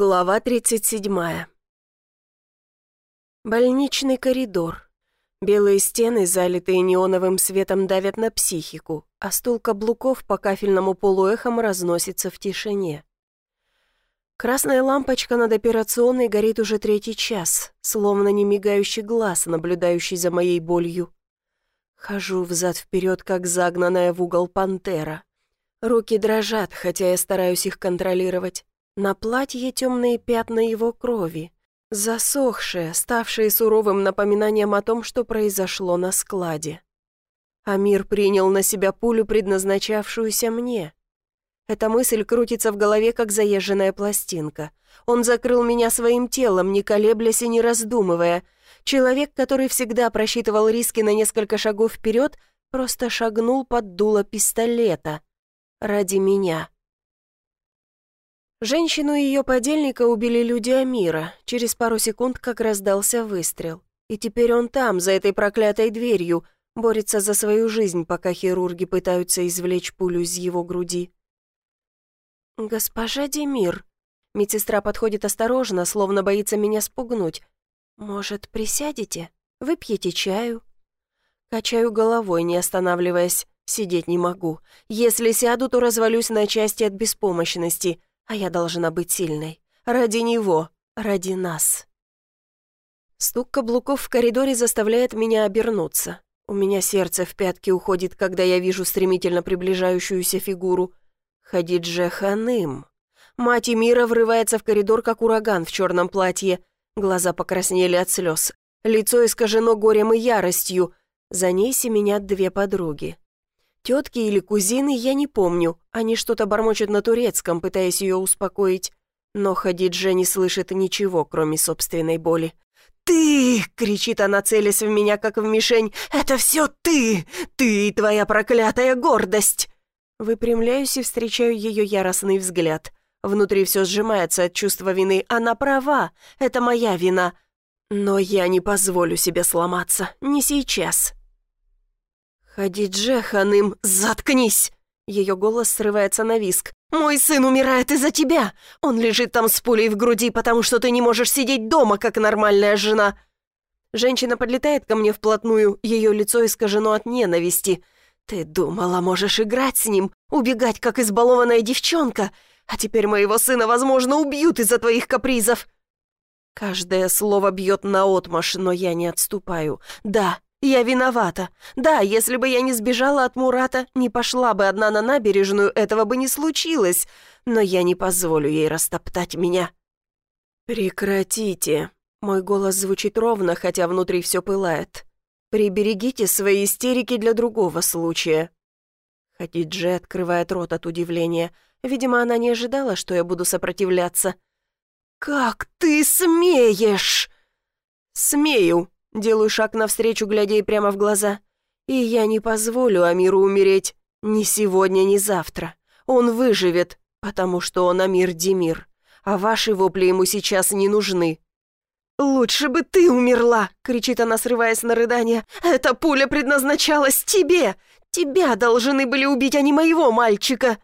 Глава 37. Больничный коридор. Белые стены, залитые неоновым светом, давят на психику, а стул каблуков по кафельному полу эхом разносится в тишине. Красная лампочка над операционной горит уже третий час, словно не мигающий глаз, наблюдающий за моей болью. Хожу взад-вперед, как загнанная в угол пантера. Руки дрожат, хотя я стараюсь их контролировать. На платье темные пятна его крови, засохшие, ставшие суровым напоминанием о том, что произошло на складе. Амир принял на себя пулю, предназначавшуюся мне. Эта мысль крутится в голове, как заезженная пластинка. Он закрыл меня своим телом, не колеблясь и не раздумывая. Человек, который всегда просчитывал риски на несколько шагов вперед, просто шагнул под дуло пистолета. Ради меня. Женщину и ее подельника убили люди Амира, через пару секунд как раздался выстрел. И теперь он там, за этой проклятой дверью, борется за свою жизнь, пока хирурги пытаются извлечь пулю из его груди. «Госпожа Демир», медсестра подходит осторожно, словно боится меня спугнуть. «Может, присядете? Выпьете чаю?» Качаю головой, не останавливаясь. Сидеть не могу. Если сяду, то развалюсь на части от беспомощности. А я должна быть сильной. Ради него, ради нас. Стук каблуков в коридоре заставляет меня обернуться. У меня сердце в пятки уходит, когда я вижу стремительно приближающуюся фигуру. Хадидже Ханым. Мать Эмира врывается в коридор, как ураган в черном платье. Глаза покраснели от слез. Лицо искажено горем и яростью. За ней семенят две подруги. Тетки или кузины я не помню, они что-то бормочут на турецком, пытаясь ее успокоить. Но Хадиджа не слышит ничего, кроме собственной боли. «Ты!» — кричит она, целясь в меня, как в мишень. «Это все ты! Ты и твоя проклятая гордость!» Выпрямляюсь и встречаю ее яростный взгляд. Внутри все сжимается от чувства вины. Она права, это моя вина. Но я не позволю себе сломаться. Не сейчас. «Хадидже, Ханым, заткнись!» Ее голос срывается на виск. «Мой сын умирает из-за тебя! Он лежит там с пулей в груди, потому что ты не можешь сидеть дома, как нормальная жена!» Женщина подлетает ко мне вплотную, ее лицо искажено от ненависти. «Ты думала, можешь играть с ним, убегать, как избалованная девчонка, а теперь моего сына, возможно, убьют из-за твоих капризов!» Каждое слово бьет наотмашь, но я не отступаю. «Да, я виновата. Да, если бы я не сбежала от Мурата, не пошла бы одна на набережную, этого бы не случилось. Но я не позволю ей растоптать меня. Прекратите. Мой голос звучит ровно, хотя внутри все пылает. Приберегите свои истерики для другого случая. Хадиджи открывает рот от удивления. Видимо, она не ожидала, что я буду сопротивляться. «Как ты смеешь?» «Смею», Делаю шаг навстречу, глядя ей прямо в глаза. И я не позволю Амиру умереть. Ни сегодня, ни завтра. Он выживет, потому что он Амир Демир. А ваши вопли ему сейчас не нужны. «Лучше бы ты умерла!» — кричит она, срываясь на рыдание. «Эта пуля предназначалась тебе! Тебя должны были убить, а не моего мальчика!»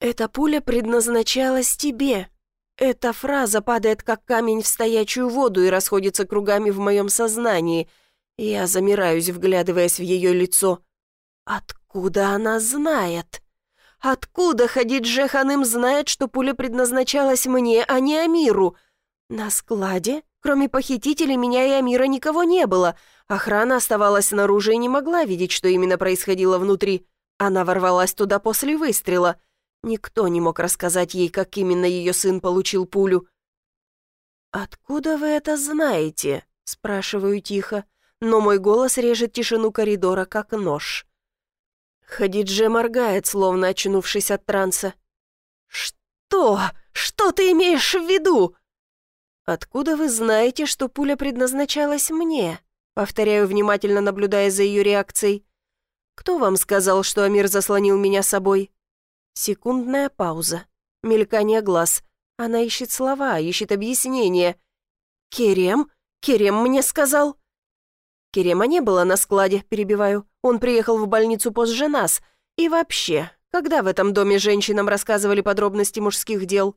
«Эта пуля предназначалась тебе!» Эта фраза падает как камень в стоячую воду и расходится кругами в моем сознании. Я замираюсь, вглядываясь в ее лицо. Откуда она знает? Откуда Хадидже Ханым знает, что пуля предназначалась мне, а не Амиру? На складе, кроме похитителей, меня и Амира никого не было. Охрана оставалась снаружи и не могла видеть, что именно происходило внутри. Она ворвалась туда после выстрела — Никто не мог рассказать ей, как именно ее сын получил пулю. «Откуда вы это знаете?» — спрашиваю тихо, но мой голос режет тишину коридора, как нож. Хадидже моргает, словно очнувшись от транса. «Что? Что ты имеешь в виду?» «Откуда вы знаете, что пуля предназначалась мне?» Повторяю, внимательно наблюдая за ее реакцией. «Кто вам сказал, что Амир заслонил меня собой?» Секундная пауза. Мелькание глаз. Она ищет слова, ищет объяснение. «Керем? Керем мне сказал?» «Керема не было на складе», — перебиваю. «Он приехал в больницу позже нас. И вообще, когда в этом доме женщинам рассказывали подробности мужских дел?»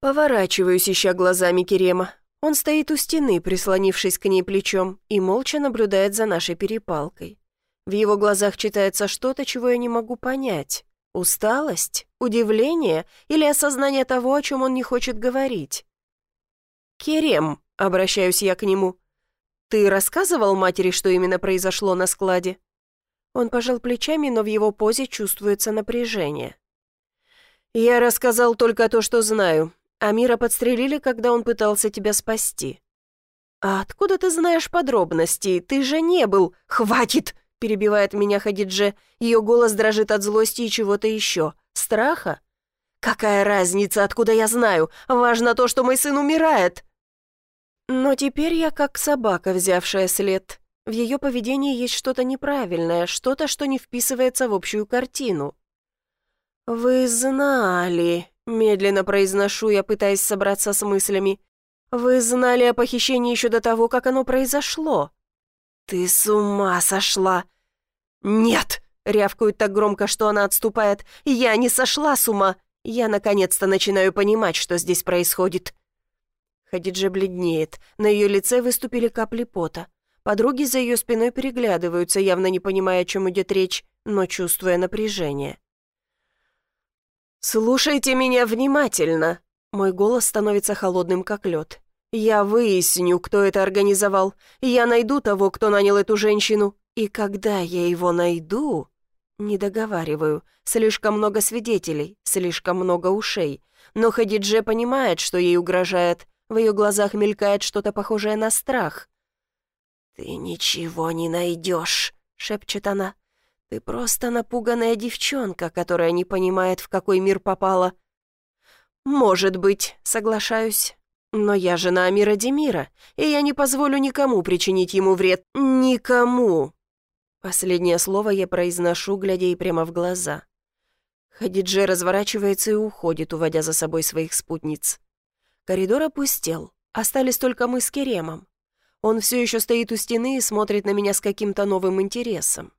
Поворачиваюсь, ища глазами Керема. Он стоит у стены, прислонившись к ней плечом, и молча наблюдает за нашей перепалкой. В его глазах читается что-то, чего я не могу понять. Усталость? Удивление? Или осознание того, о чем он не хочет говорить? «Керем», — обращаюсь я к нему, — «ты рассказывал матери, что именно произошло на складе?» Он пожал плечами, но в его позе чувствуется напряжение. «Я рассказал только то, что знаю. Амира подстрелили, когда он пытался тебя спасти». «А откуда ты знаешь подробности? Ты же не был...» «Хватит!» — перебивает меня Хадидже. Ее голос дрожит от злости и чего-то еще. Страха? «Какая разница, откуда я знаю? Важно то, что мой сын умирает!» Но теперь я как собака, взявшая след. В ее поведении есть что-то неправильное, что-то, что не вписывается в общую картину. «Вы знали», — медленно произношу я, пытаясь собраться с мыслями. «Вы знали о похищении еще до того, как оно произошло». «Ты с ума сошла!» «Нет!» — рявкают так громко, что она отступает. «Я не сошла с ума! Я наконец-то начинаю понимать, что здесь происходит». Хадиджа бледнеет, на ее лице выступили капли пота. Подруги за ее спиной переглядываются, явно не понимая, о чем идет речь, но чувствуя напряжение. «Слушайте меня внимательно!» Мой голос становится холодным, как лед. «Я выясню, кто это организовал. Я найду того, кто нанял эту женщину. И когда я его найду...» Не договариваю. Слишком много свидетелей, слишком много ушей. Но Хадидже понимает, что ей угрожает. В ее глазах мелькает что-то похожее на страх. «Ты ничего не найдешь», — шепчет она. «Ты просто напуганная девчонка, которая не понимает, в какой мир попала». «Может быть», — соглашаюсь. «Но я жена Амира Демира, и я не позволю никому причинить ему вред. Никому!» Последнее слово я произношу, глядя ей прямо в глаза. Хадидже разворачивается и уходит, уводя за собой своих спутниц. Коридор опустел, остались только мы с Керемом. Он все еще стоит у стены и смотрит на меня с каким-то новым интересом.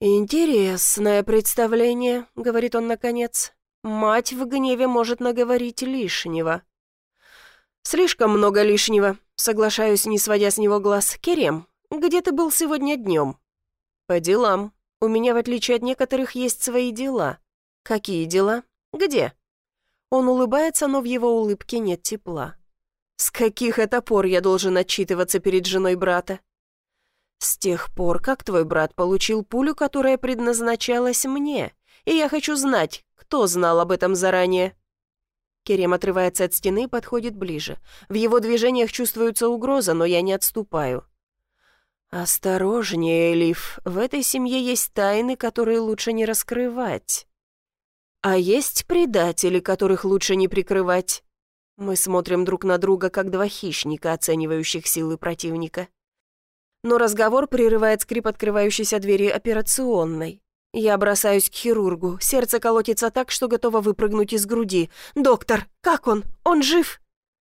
«Интересное представление», — говорит он наконец. «Мать в гневе может наговорить лишнего». «Слишком много лишнего», — соглашаюсь, не сводя с него глаз. «Керем, где ты был сегодня днем?» «По делам. У меня, в отличие от некоторых, есть свои дела». «Какие дела? Где?» Он улыбается, но в его улыбке нет тепла. С каких это пор я должен отчитываться перед женой брата? С тех пор, как твой брат получил пулю, которая предназначалась мне, и я хочу знать, кто знал об этом заранее. Керем отрывается от стены и подходит ближе. В его движениях чувствуется угроза, но я не отступаю. «Осторожнее, Элиф, в этой семье есть тайны, которые лучше не раскрывать. А есть предатели, которых лучше не прикрывать. Мы смотрим друг на друга, как два хищника, оценивающих силы противника. Но разговор прерывает скрип открывающейся двери операционной. Я бросаюсь к хирургу. Сердце колотится так, что готово выпрыгнуть из груди. «Доктор, как он? Он жив?»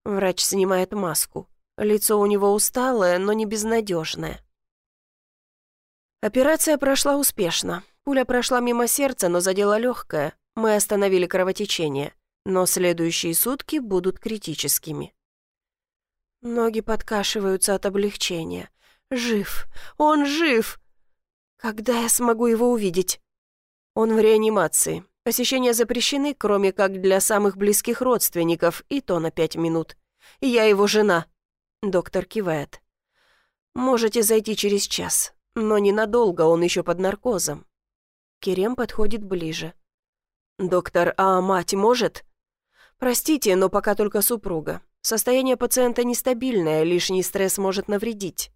Врач снимает маску. Лицо у него усталое, но не безнадежное. Операция прошла успешно. Пуля прошла мимо сердца, но задела легкое. Мы остановили кровотечение но следующие сутки будут критическими. Ноги подкашиваются от облегчения. Жив! Он жив! Когда я смогу его увидеть? Он в реанимации. Посещения запрещены, кроме как для самых близких родственников, и то на пять минут. Я его жена. Доктор кивает. Можете зайти через час, но ненадолго, он еще под наркозом. Керем подходит ближе. «Доктор, а мать может?» «Простите, но пока только супруга. Состояние пациента нестабильное, лишний стресс может навредить».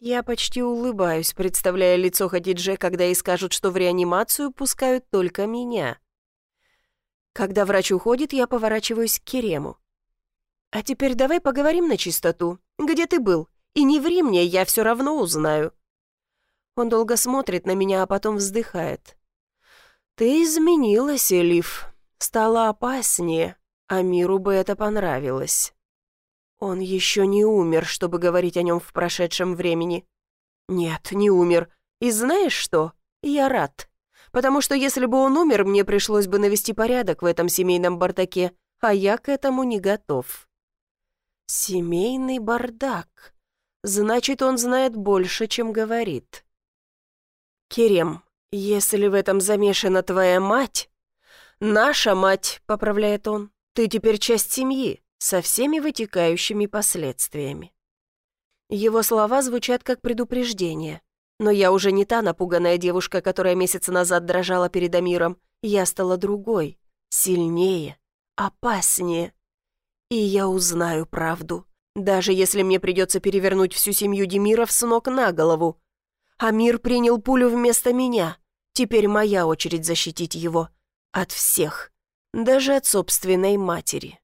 Я почти улыбаюсь, представляя лицо Хадидже, когда ей скажут, что в реанимацию пускают только меня. Когда врач уходит, я поворачиваюсь к Керему. «А теперь давай поговорим на чистоту. Где ты был? И не ври мне, я все равно узнаю». Он долго смотрит на меня, а потом вздыхает. «Ты изменилась, Элиф стало опаснее, а миру бы это понравилось. Он еще не умер, чтобы говорить о нем в прошедшем времени. Нет, не умер. И знаешь что? Я рад. потому что если бы он умер, мне пришлось бы навести порядок в этом семейном бардаке, а я к этому не готов. Семейный бардак. Значит, он знает больше, чем говорит. Керем, если в этом замешана твоя мать... Наша мать, поправляет он, ты теперь часть семьи, со всеми вытекающими последствиями. Его слова звучат как предупреждение. Но я уже не та напуганная девушка, которая месяц назад дрожала перед Амиром. Я стала другой, сильнее, опаснее. И я узнаю правду, даже если мне придется перевернуть всю семью Демиров с ног на голову. Амир принял пулю вместо меня. Теперь моя очередь защитить его. От всех. Даже от собственной матери.